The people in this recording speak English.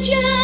just